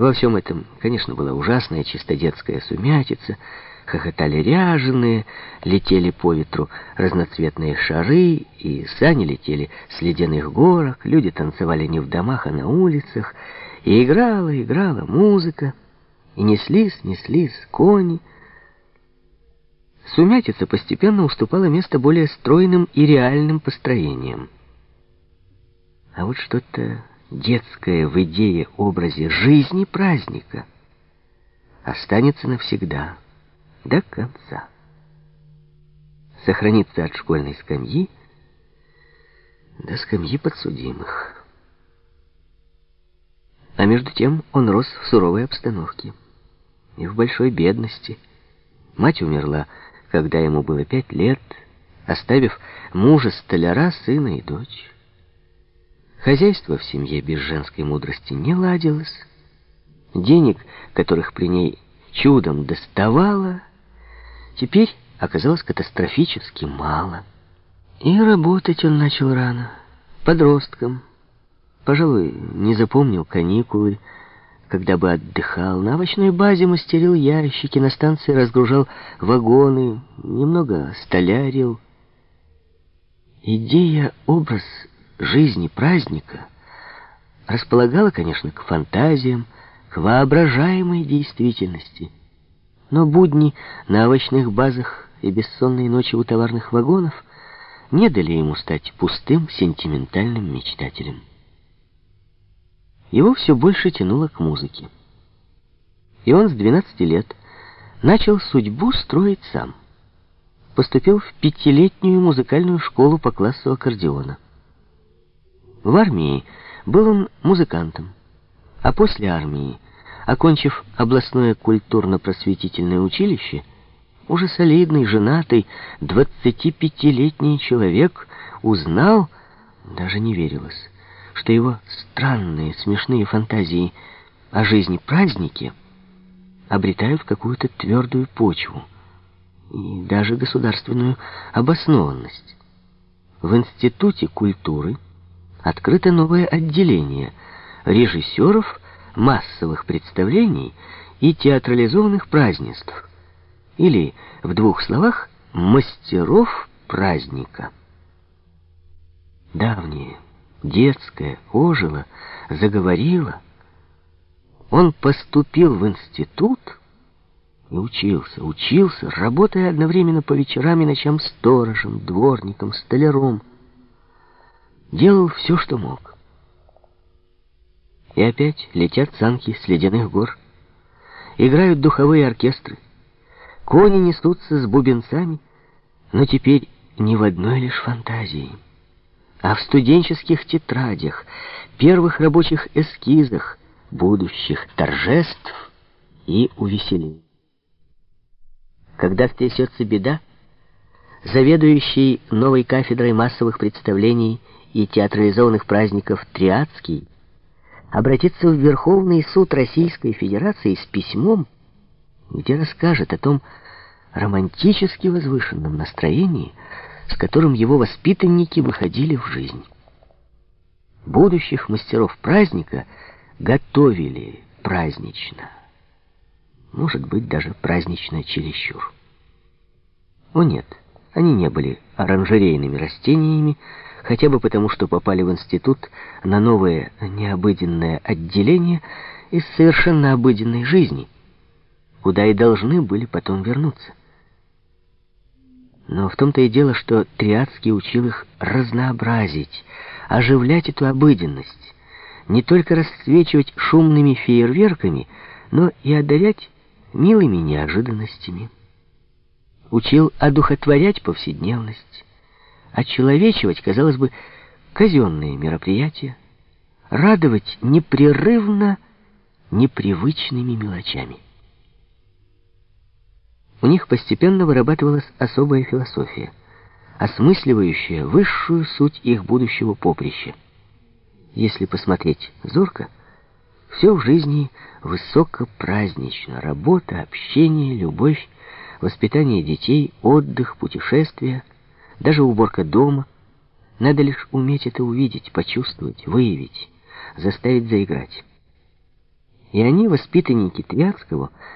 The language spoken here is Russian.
Во всем этом, конечно, была ужасная чисто детская сумятица, хохотали ряженые, летели по ветру разноцветные шары, и сани летели с ледяных горок, люди танцевали не в домах, а на улицах, и играла, играла музыка, и неслись, неслись кони. Сумятица постепенно уступала место более стройным и реальным построениям. А вот что-то детское в идее, образе жизни праздника останется навсегда, до конца. Сохранится от школьной скамьи до скамьи подсудимых. А между тем он рос в суровой обстановке и в большой бедности. Мать умерла, когда ему было пять лет, оставив мужа-столяра, сына и дочь. Хозяйство в семье без женской мудрости не ладилось. Денег, которых при ней чудом доставало, теперь оказалось катастрофически мало. И работать он начал рано, подростком. Пожалуй, не запомнил каникулы, когда бы отдыхал. На овощной базе мастерил ящики, на станции разгружал вагоны, немного столярил. Идея, образ жизни праздника располагала, конечно, к фантазиям, к воображаемой действительности. Но будни на овощных базах и бессонные ночи у товарных вагонов не дали ему стать пустым, сентиментальным мечтателем. Его все больше тянуло к музыке. И он с 12 лет начал судьбу строить сам. Поступил в пятилетнюю музыкальную школу по классу аккордеона. В армии был он музыкантом, а после армии, окончив областное культурно-просветительное училище, уже солидный, женатый, 25-летний человек узнал, даже не верилось, что его странные, смешные фантазии о жизни праздники обретают какую-то твердую почву и даже государственную обоснованность. В Институте культуры открыто новое отделение режиссеров массовых представлений и театрализованных празднеств, или, в двух словах, мастеров праздника. Давнее, детское, ожило, заговорило. Он поступил в институт и учился, учился, работая одновременно по вечерам и ночам сторожем, дворником, столяром, делал все, что мог. И опять летят санки с ледяных гор, играют духовые оркестры, кони несутся с бубенцами, но теперь не в одной лишь фантазии, а в студенческих тетрадях, первых рабочих эскизах будущих торжеств и увеселений. Когда втрясется беда, заведующий новой кафедрой массовых представлений и театрализованных праздников Триадский обратится в Верховный суд Российской Федерации с письмом, где расскажет о том романтически возвышенном настроении, с которым его воспитанники выходили в жизнь. Будущих мастеров праздника готовили празднично. Может быть, даже празднично чересчур. О нет, они не были оранжерейными растениями, хотя бы потому, что попали в институт на новое необыденное отделение из совершенно обыденной жизни, куда и должны были потом вернуться. Но в том-то и дело, что Триадский учил их разнообразить, оживлять эту обыденность, не только расцвечивать шумными фейерверками, но и одарять милыми неожиданностями. Учил одухотворять повседневность, очеловечивать, казалось бы, казенные мероприятия, радовать непрерывно непривычными мелочами. У них постепенно вырабатывалась особая философия, осмысливающая высшую суть их будущего поприща. Если посмотреть зорко, все в жизни высокопразднично. Работа, общение, любовь, воспитание детей, отдых, путешествия — даже уборка дома. Надо лишь уметь это увидеть, почувствовать, выявить, заставить заиграть. И они, воспитанники Твятского,